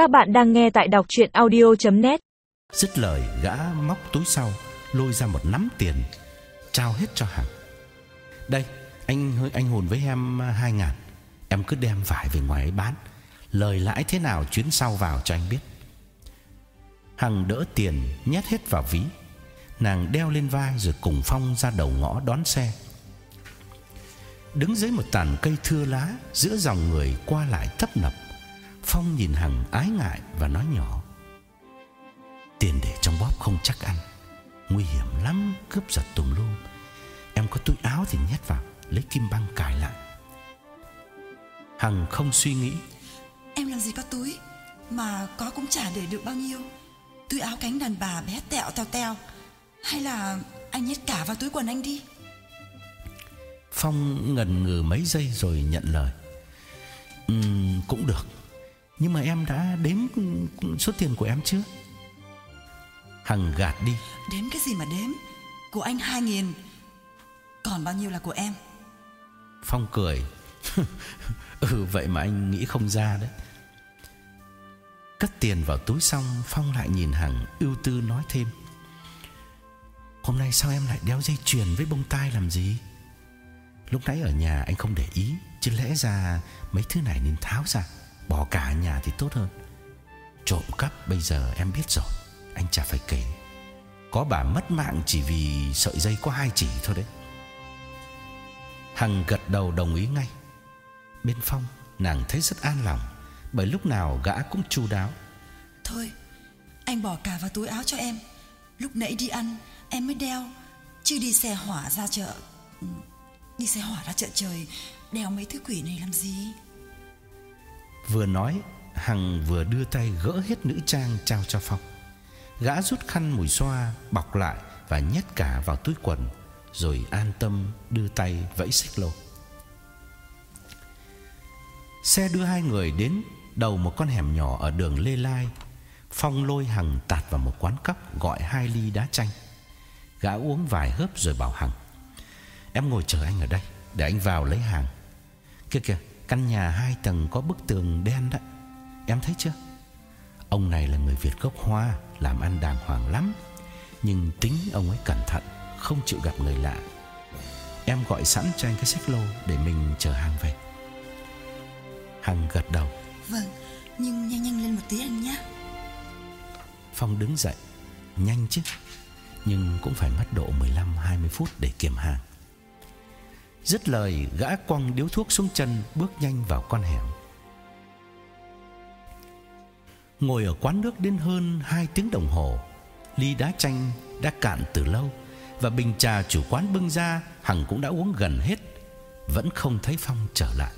Các bạn đang nghe tại đọc chuyện audio.net Dứt lời gã móc túi sau Lôi ra một nắm tiền Trao hết cho Hằng. Đây anh anh hồn với em à, hai ngàn. Em cứ đem vải về ngoài ấy bán. Lời lãi thế nào chuyến sau vào cho anh biết. Hằng đỡ tiền nhét hết vào ví. Nàng đeo lên vai rồi cùng Phong ra đầu ngõ đón xe. Đứng dưới một tàn cây thưa lá Giữa dòng người qua lại thấp nập. Phong nhìn Hằng ái ngại và nói nhỏ Tiền để trong bóp không chắc ăn Nguy hiểm lắm Cướp giật tùm lum. Em có túi áo thì nhét vào Lấy kim băng cài lại. Hằng không suy nghĩ. Em làm gì có túi Mà có cũng chả để được bao nhiêu. Túi áo cánh đàn bà bé tẹo teo teo. Hay là anh nhét cả vào túi quần anh đi. Phong ngần ngừ mấy giây rồi nhận lời. Ừm, Cũng được Nhưng mà em đã đếm số tiền của em chưa? Hằng gạt đi. Đếm cái gì mà đếm? Của anh hai nghìn Còn bao nhiêu là của em? Phong cười. Ừ vậy mà anh nghĩ không ra đấy. Cất tiền vào túi xong Phong lại nhìn Hằng ưu tư nói thêm. Hôm nay sao em lại đeo dây chuyền với bông tai làm gì? Lúc nãy ở nhà anh không để ý Chứ lẽ ra mấy thứ này nên tháo ra Bỏ cả nhà thì tốt hơn. Trộm cắp bây giờ em biết rồi, Anh chả phải kể. Có bà mất mạng chỉ vì sợi dây có hai chỉ thôi đấy. Hằng gật đầu đồng ý ngay. Bên Phong, nàng thấy rất an lòng, Bởi lúc nào gã cũng chu đáo. Thôi, Anh bỏ cả vào túi áo cho em. Lúc nãy đi ăn, Em mới đeo, Chứ đi xe hỏa ra chợ ừ, Đi xe hỏa ra chợ trời, Đeo mấy thứ quỷ này làm gì? Vừa nói, Hằng vừa đưa tay gỡ hết nữ trang trao cho Phong. Gã rút khăn mùi xoa, Bọc lại và nhét cả vào túi quần, Rồi an tâm đưa tay vẫy xích lô. Xe đưa hai người đến đầu một con hẻm nhỏ ở đường Lê Lai. Phong lôi Hằng tạt vào một quán cóc Gọi hai ly đá chanh. Gã uống vài hớp rồi bảo Hằng, Em ngồi chờ anh ở đây, Để anh vào lấy hàng. Kìa kìa Căn nhà hai tầng có bức tường đen đó. Em thấy chưa? Ông này là người Việt gốc Hoa Làm ăn đàng hoàng lắm. Nhưng tính ông ấy cẩn thận Không chịu gặp người lạ. Em gọi sẵn cho anh cái xích lô Để mình chở hàng về. Hằng gật đầu. Vâng Nhưng nhanh nhanh lên một tí anh nhé. Phong đứng dậy Nhanh chứ. Nhưng cũng phải mất độ 15-20 phút để kiểm hàng Dứt lời, gã quăng điếu thuốc xuống chân, Bước nhanh vào con hẻm. Ngồi ở quán nước đến hơn 2 tiếng đồng hồ, Ly đá chanh đã cạn từ lâu Và bình trà chủ quán bưng ra, Hằng cũng đã uống gần hết, Vẫn không thấy Phong trở lại.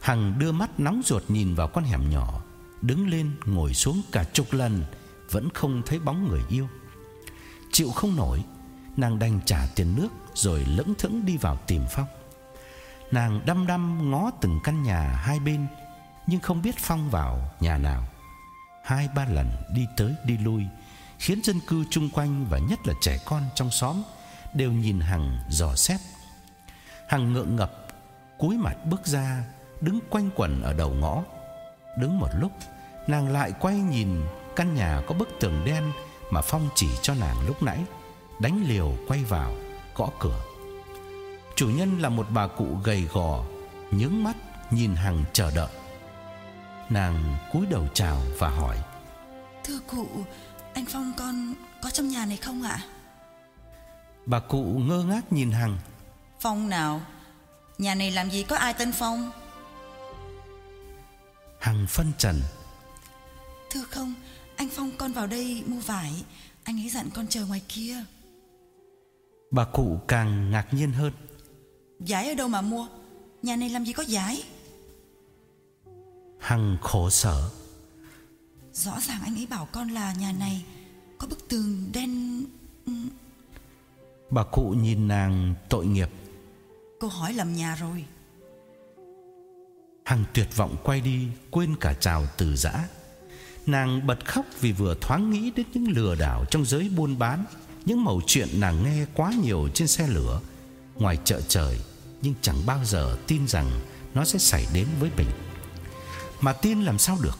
Hằng đưa mắt nóng ruột nhìn vào con hẻm nhỏ, Đứng lên ngồi xuống cả chục lần, Vẫn không thấy bóng người yêu. Chịu không nổi Nàng đành trả tiền nước Rồi lững thững đi vào tìm Phong. Nàng đăm đăm ngó từng căn nhà hai bên, Nhưng không biết Phong vào nhà nào. Hai ba lần đi tới đi lui, Khiến dân cư chung quanh Và nhất là trẻ con trong xóm Đều nhìn Hằng dò xét. Hằng ngượng ngập, cúi mặt bước ra, Đứng quanh quẩn ở đầu ngõ. Đứng một lúc, Nàng lại quay nhìn căn nhà có bức tường đen Mà Phong chỉ cho nàng lúc nãy. Đánh liều quay vào Gõ cửa. Chủ nhân là một bà cụ gầy gò Nhướng mắt nhìn Hằng chờ đợi. Nàng cúi đầu chào và hỏi. Thưa cụ Anh Phong con có trong nhà này không ạ? Bà cụ ngơ ngác nhìn Hằng. Phong nào? Nhà này làm gì có ai tên Phong? Hằng phân trần. Thưa không Anh Phong con vào đây mua vải. Anh ấy dặn con chờ ngoài kia Bà cụ càng ngạc nhiên hơn. Giải ở đâu mà mua? Nhà này làm gì có giải? Hằng khổ sở. Rõ ràng anh ấy bảo con là nhà này Có bức tường đen ừ, Bà cụ nhìn nàng tội nghiệp. Cô hỏi lầm nhà rồi. Hằng tuyệt vọng quay đi Quên cả chào từ giã. Nàng bật khóc vì vừa thoáng nghĩ đến những lừa đảo trong giới buôn bán những mẩu chuyện nàng nghe quá nhiều trên xe lửa. Ngoài chợ trời, Nhưng chẳng bao giờ tin rằng Nó sẽ xảy đến với mình. Mà tin làm sao được?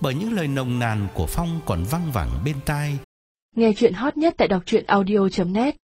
Bởi những lời nồng nàn của Phong còn văng vẳng bên tai. Nghe chuyện hot nhất tại đọc truyện audio.net